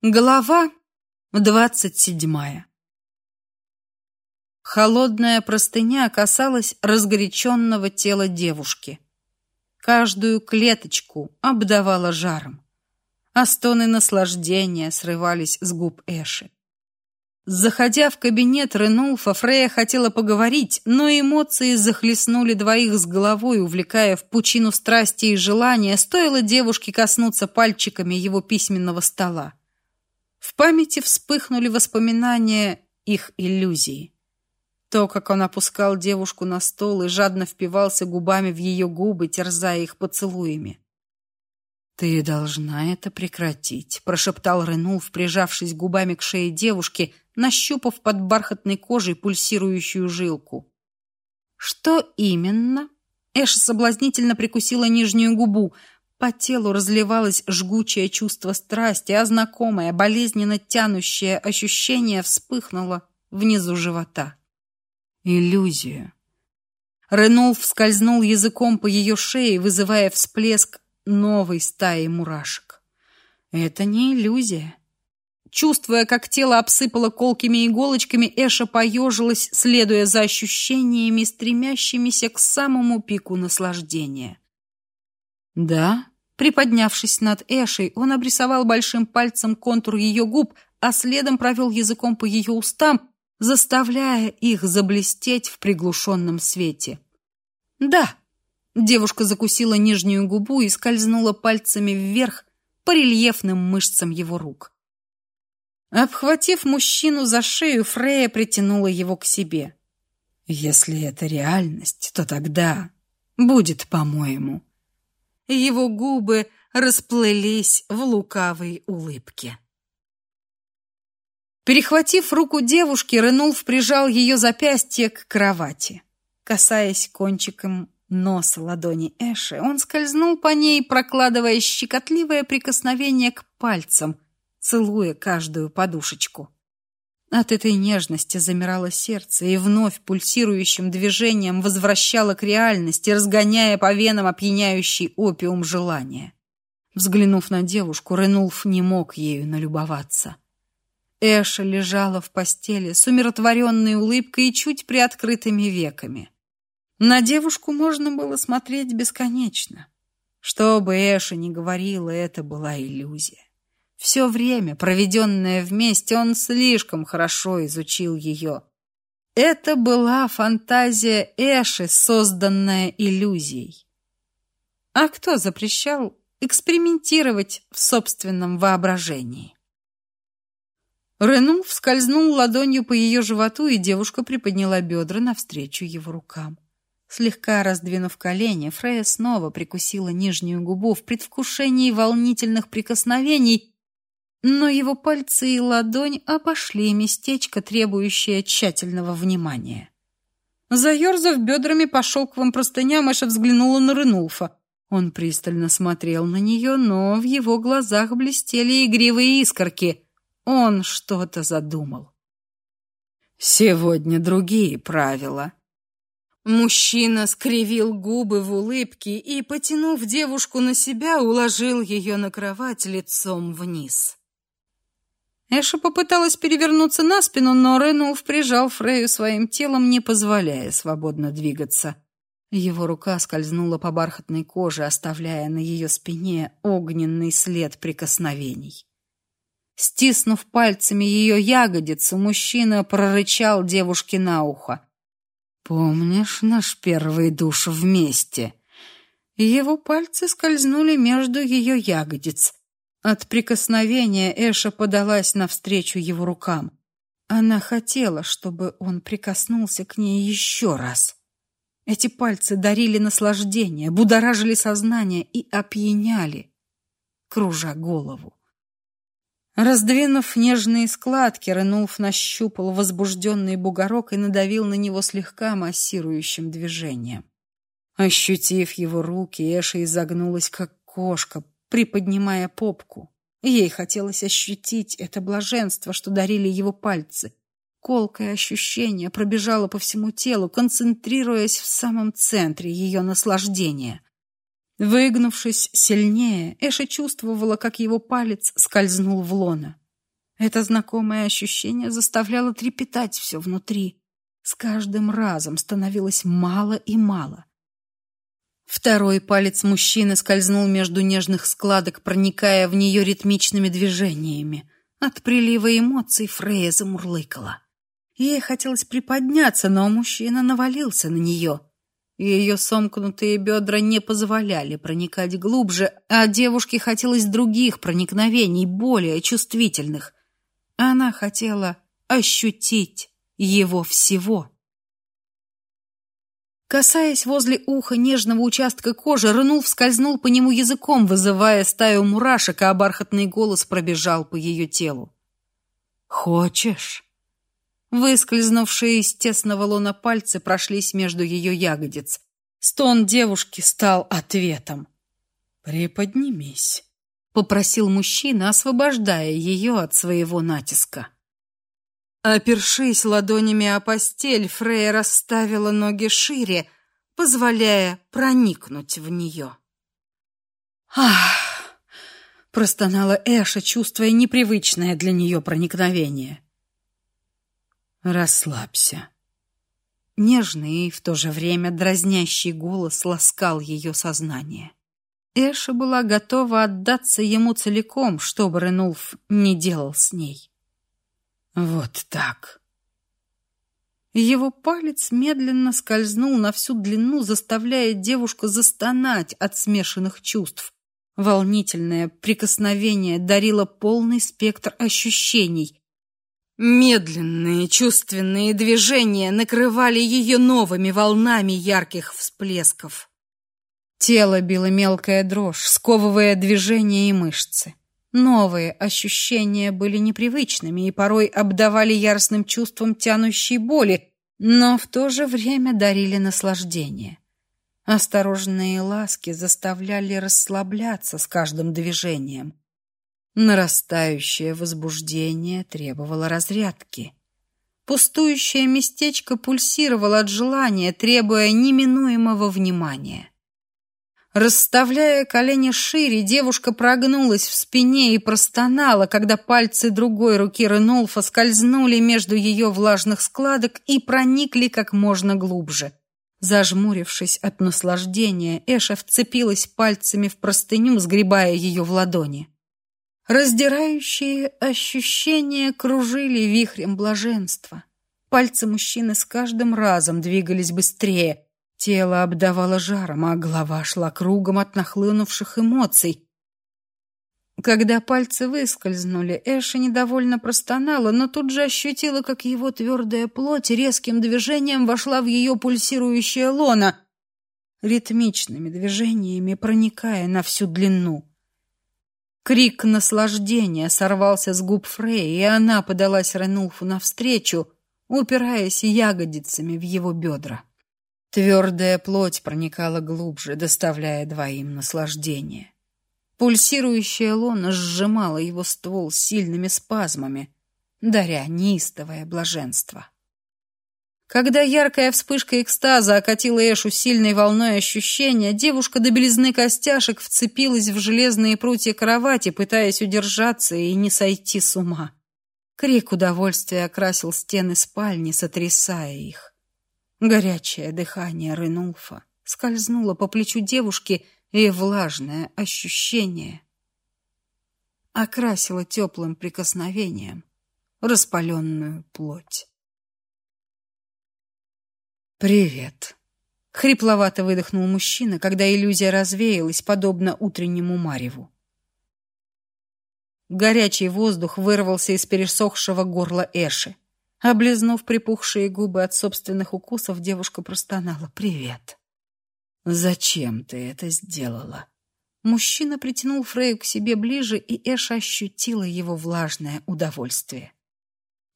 Глава двадцать седьмая. Холодная простыня касалась разгоряченного тела девушки. Каждую клеточку обдавала жаром, а стоны наслаждения срывались с губ Эши. Заходя в кабинет Ренулфа, Фрея хотела поговорить, но эмоции захлестнули двоих с головой, увлекая в пучину страсти и желания, стоило девушке коснуться пальчиками его письменного стола. В памяти вспыхнули воспоминания их иллюзии. То, как он опускал девушку на стол и жадно впивался губами в ее губы, терзая их поцелуями. «Ты должна это прекратить», — прошептал Ренулф, прижавшись губами к шее девушки, нащупав под бархатной кожей пульсирующую жилку. «Что именно?» Эша соблазнительно прикусила нижнюю губу. По телу разливалось жгучее чувство страсти, а знакомое, болезненно тянущее ощущение вспыхнуло внизу живота. Иллюзия. Ренулф скользнул языком по ее шее, вызывая всплеск новой стаи мурашек. Это не иллюзия. Чувствуя, как тело обсыпало колкими иголочками, Эша поежилась, следуя за ощущениями, стремящимися к самому пику наслаждения. Да, приподнявшись над Эшей, он обрисовал большим пальцем контур ее губ, а следом провел языком по ее устам, заставляя их заблестеть в приглушенном свете. Да, девушка закусила нижнюю губу и скользнула пальцами вверх по рельефным мышцам его рук. Обхватив мужчину за шею, Фрея притянула его к себе. Если это реальность, то тогда будет, по-моему, его губы расплылись в лукавой улыбке. Перехватив руку девушки, Ренулф прижал ее запястье к кровати. Касаясь кончиком носа ладони Эши, он скользнул по ней, прокладывая щекотливое прикосновение к пальцам, целуя каждую подушечку. От этой нежности замирало сердце и вновь пульсирующим движением возвращало к реальности, разгоняя по венам опьяняющий опиум желания. Взглянув на девушку, Ренулф не мог ею налюбоваться. Эша лежала в постели с умиротворенной улыбкой и чуть приоткрытыми веками. На девушку можно было смотреть бесконечно. Что бы Эша ни говорила, это была иллюзия. Все время, проведенное вместе, он слишком хорошо изучил ее. Это была фантазия Эши, созданная иллюзией. А кто запрещал экспериментировать в собственном воображении? Рену скользнул ладонью по ее животу, и девушка приподняла бедра навстречу его рукам. Слегка раздвинув колени, Фрея снова прикусила нижнюю губу в предвкушении волнительных прикосновений, но его пальцы и ладонь обошли местечко, требующее тщательного внимания. Заерзав бедрами по шелковым простыням, Эша взглянула на Ренулфа. Он пристально смотрел на нее, но в его глазах блестели игривые искорки. Он что-то задумал. «Сегодня другие правила». Мужчина скривил губы в улыбке и, потянув девушку на себя, уложил ее на кровать лицом вниз. Эша попыталась перевернуться на спину, но Ренулф прижал Фрею своим телом, не позволяя свободно двигаться. Его рука скользнула по бархатной коже, оставляя на ее спине огненный след прикосновений. Стиснув пальцами ее ягодицу, мужчина прорычал девушке на ухо. «Помнишь наш первый душ вместе?» Его пальцы скользнули между ее ягодиц. От прикосновения Эша подалась навстречу его рукам. Она хотела, чтобы он прикоснулся к ней еще раз. Эти пальцы дарили наслаждение, будоражили сознание и опьяняли, кружа голову. Раздвинув нежные складки, Ренулф нащупал возбужденный бугорок и надавил на него слегка массирующим движением. Ощутив его руки, Эша изогнулась, как кошка, приподнимая попку. Ей хотелось ощутить это блаженство, что дарили его пальцы. Колкое ощущение пробежало по всему телу, концентрируясь в самом центре ее наслаждения. Выгнувшись сильнее, Эша чувствовала, как его палец скользнул в лоно. Это знакомое ощущение заставляло трепетать все внутри. С каждым разом становилось мало и мало. Второй палец мужчины скользнул между нежных складок, проникая в нее ритмичными движениями. От прилива эмоций Фрея замурлыкала. Ей хотелось приподняться, но мужчина навалился на нее. Ее сомкнутые бедра не позволяли проникать глубже, а девушке хотелось других проникновений, более чувствительных. Она хотела ощутить его всего. Касаясь возле уха нежного участка кожи, Рынул скользнул по нему языком, вызывая стаю мурашек, а бархатный голос пробежал по ее телу. «Хочешь?» Выскользнувшие из тесного лона пальцы прошлись между ее ягодиц. Стон девушки стал ответом. «Приподнимись», — попросил мужчина, освобождая ее от своего натиска. Опершись ладонями о постель, Фрея расставила ноги шире, позволяя проникнуть в нее. «Ах!» — простонала Эша, чувствуя непривычное для нее проникновение. Расслабься. Нежный и в то же время дразнящий голос ласкал ее сознание. Эша была готова отдаться ему целиком, что бы Ренулф не делал с ней. Вот так. Его палец медленно скользнул на всю длину, заставляя девушку застонать от смешанных чувств. Волнительное прикосновение дарило полный спектр ощущений, Медленные чувственные движения накрывали ее новыми волнами ярких всплесков. Тело било мелкая дрожь, сковывая движения и мышцы. Новые ощущения были непривычными и порой обдавали яростным чувством тянущей боли, но в то же время дарили наслаждение. Осторожные ласки заставляли расслабляться с каждым движением. Нарастающее возбуждение требовало разрядки. Пустующее местечко пульсировало от желания, требуя неминуемого внимания. Расставляя колени шире, девушка прогнулась в спине и простонала, когда пальцы другой руки Ренолфа скользнули между ее влажных складок и проникли как можно глубже. Зажмурившись от наслаждения, Эша вцепилась пальцами в простыню, сгребая ее в ладони. Раздирающие ощущения кружили вихрем блаженства. Пальцы мужчины с каждым разом двигались быстрее. Тело обдавало жаром, а голова шла кругом от нахлынувших эмоций. Когда пальцы выскользнули, Эша недовольно простонала, но тут же ощутила, как его твердая плоть резким движением вошла в ее пульсирующее лоно, ритмичными движениями проникая на всю длину. Крик наслаждения сорвался с губ Фрей, и она подалась Ренулфу навстречу, упираясь ягодицами в его бедра. Твердая плоть проникала глубже, доставляя двоим наслаждение. Пульсирующая лона сжимала его ствол сильными спазмами, даря неистовое блаженство. Когда яркая вспышка экстаза окатила Эшу сильной волной ощущения, девушка до белизны костяшек вцепилась в железные прутья кровати, пытаясь удержаться и не сойти с ума. Крик удовольствия окрасил стены спальни, сотрясая их. Горячее дыхание Ренулфа скользнуло по плечу девушки, и влажное ощущение окрасило теплым прикосновением распаленную плоть. «Привет!» — хрипловато выдохнул мужчина, когда иллюзия развеялась, подобно утреннему мареву. Горячий воздух вырвался из пересохшего горла Эши. Облизнув припухшие губы от собственных укусов, девушка простонала «Привет!» «Зачем ты это сделала?» Мужчина притянул Фрею к себе ближе, и Эша ощутила его влажное удовольствие.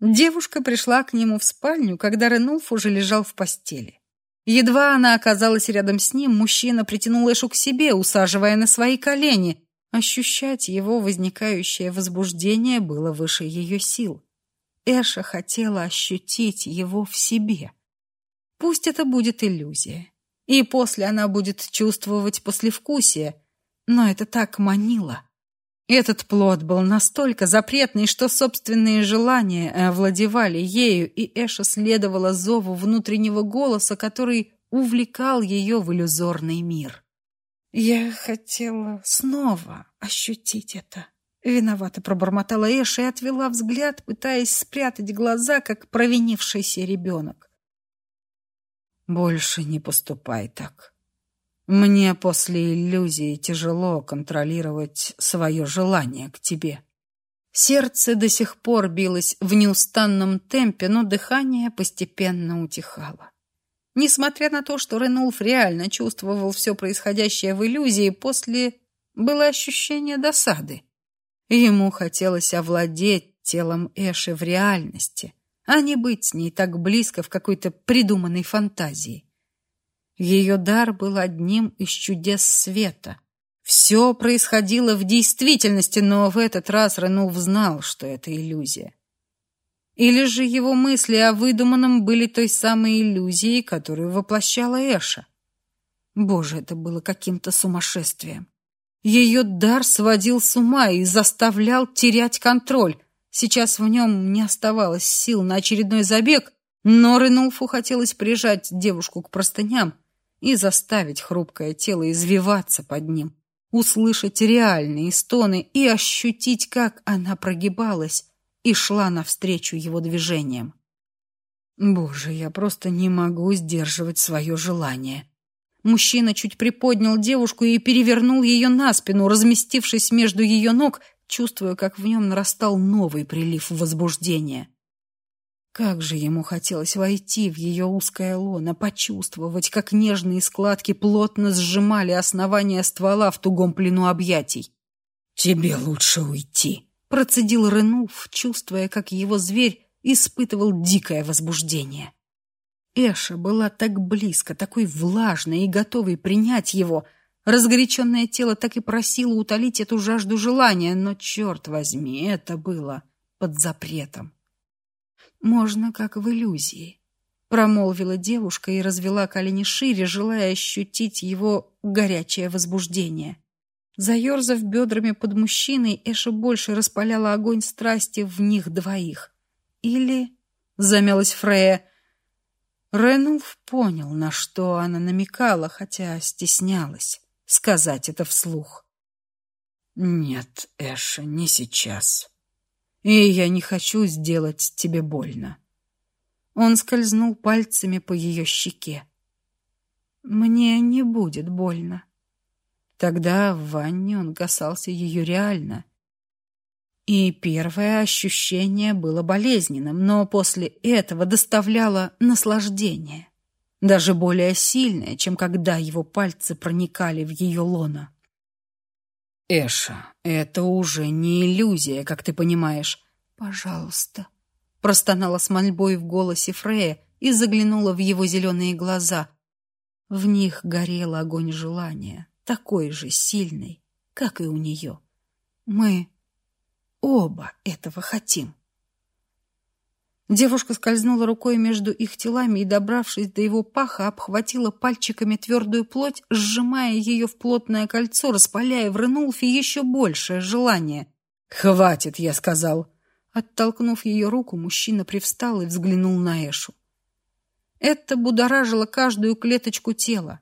Девушка пришла к нему в спальню, когда Ренулф уже лежал в постели. Едва она оказалась рядом с ним, мужчина притянул Эшу к себе, усаживая на свои колени. Ощущать его возникающее возбуждение было выше ее сил. Эша хотела ощутить его в себе. Пусть это будет иллюзия. И после она будет чувствовать послевкусие, но это так манило. Этот плод был настолько запретный, что собственные желания овладевали ею, и Эша следовала зову внутреннего голоса, который увлекал ее в иллюзорный мир. «Я хотела снова ощутить это», — виновато пробормотала Эша и отвела взгляд, пытаясь спрятать глаза, как провинившийся ребенок. «Больше не поступай так», мне после иллюзии тяжело контролировать свое желание к тебе. Сердце до сих пор билось в неустанном темпе, но дыхание постепенно утихало. Несмотря на то, что Ренулф реально чувствовал все происходящее в иллюзии, после было ощущение досады. Ему хотелось овладеть телом Эши в реальности, а не быть с ней так близко в какой-то придуманной фантазии. Ее дар был одним из чудес света. Все происходило в действительности, но в этот раз Ренул знал, что это иллюзия. Или же его мысли о выдуманном были той самой иллюзией, которую воплощала Эша. Боже, это было каким-то сумасшествием. Ее дар сводил с ума и заставлял терять контроль. Сейчас в нем не оставалось сил на очередной забег, но Ренулфу хотелось прижать девушку к простыням, и заставить хрупкое тело извиваться под ним, услышать реальные стоны и ощутить, как она прогибалась и шла навстречу его движениям. Боже, я просто не могу сдерживать свое желание. Мужчина чуть приподнял девушку и перевернул ее на спину, разместившись между ее ног, чувствуя, как в нем нарастал новый прилив возбуждения. Как же ему хотелось войти в ее узкое лоно, почувствовать, как нежные складки плотно сжимали основание ствола в тугом плену объятий. «Тебе лучше уйти», — процедил Ренуф, чувствуя, как его зверь испытывал дикое возбуждение. Эша была так близко, такой влажной и готовой принять его. Разгоряченное тело так и просило утолить эту жажду желания, но, черт возьми, это было под запретом. Можно, как в иллюзии, промолвила девушка и развела колени шире, желая ощутить его горячее возбуждение. Заерзав бедрами под мужчиной, Эша больше распаляла огонь страсти в них двоих. Или, замялась Фрея, Ренулф понял, на что она намекала, хотя стеснялась сказать это вслух. Нет, Эша, не сейчас и я не хочу сделать тебе больно. Он скользнул пальцами по ее щеке. Мне не будет больно. Тогда в ванне он касался ее реально. И первое ощущение было болезненным, но после этого доставляло наслаждение, даже более сильное, чем когда его пальцы проникали в ее лоно. Эша, это уже не иллюзия, как ты понимаешь. Пожалуйста, простонала с мольбой в голосе Фрея и заглянула в его зеленые глаза. В них горел огонь желания, такой же сильный, как и у нее. Мы оба этого хотим. Девушка скользнула рукой между их телами и, добравшись до его паха, обхватила пальчиками твердую плоть, сжимая ее в плотное кольцо, распаляя в Ренулфе еще большее желание. «Хватит!» — я сказал. Оттолкнув ее руку, мужчина привстал и взглянул на Эшу. Это будоражило каждую клеточку тела.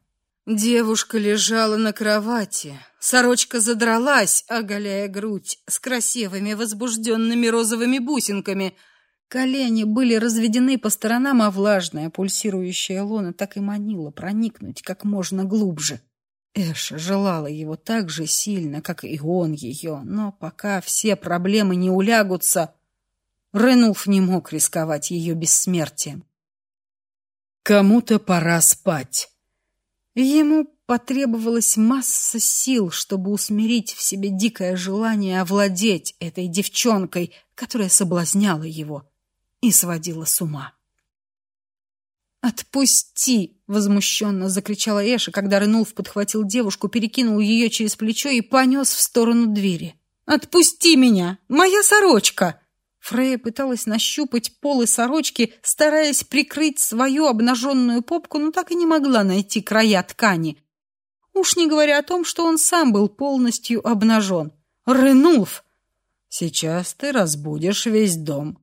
Девушка лежала на кровати. Сорочка задралась, оголяя грудь с красивыми возбужденными розовыми бусинками — Колени были разведены по сторонам, а влажная, пульсирующая лона так и манила проникнуть как можно глубже. Эша желала его так же сильно, как и он ее, но пока все проблемы не улягутся, Ренулф не мог рисковать ее бессмертием. Кому-то пора спать. Ему потребовалась масса сил, чтобы усмирить в себе дикое желание овладеть этой девчонкой, которая соблазняла его и сводила с ума. «Отпусти!» — возмущенно закричала Эша, когда Ренулф подхватил девушку, перекинул ее через плечо и понес в сторону двери. «Отпусти меня! Моя сорочка!» Фрея пыталась нащупать полы сорочки, стараясь прикрыть свою обнаженную попку, но так и не могла найти края ткани. Уж не говоря о том, что он сам был полностью обнажен. Ренулф, сейчас ты разбудишь весь дом.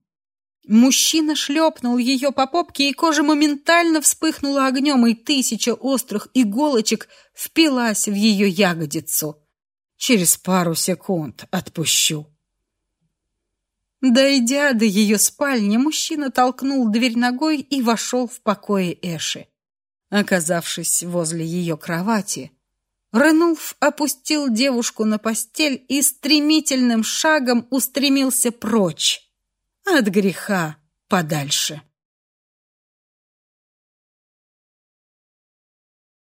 Мужчина шлепнул ее по попке, и кожа моментально вспыхнула огнем, и тысяча острых иголочек впилась в ее ягодицу. Через пару секунд отпущу. Дойдя до ее спальни, мужчина толкнул дверь ногой и вошел в покои Эши. Оказавшись возле ее кровати, Ренулф опустил девушку на постель и стремительным шагом устремился прочь от греха подальше.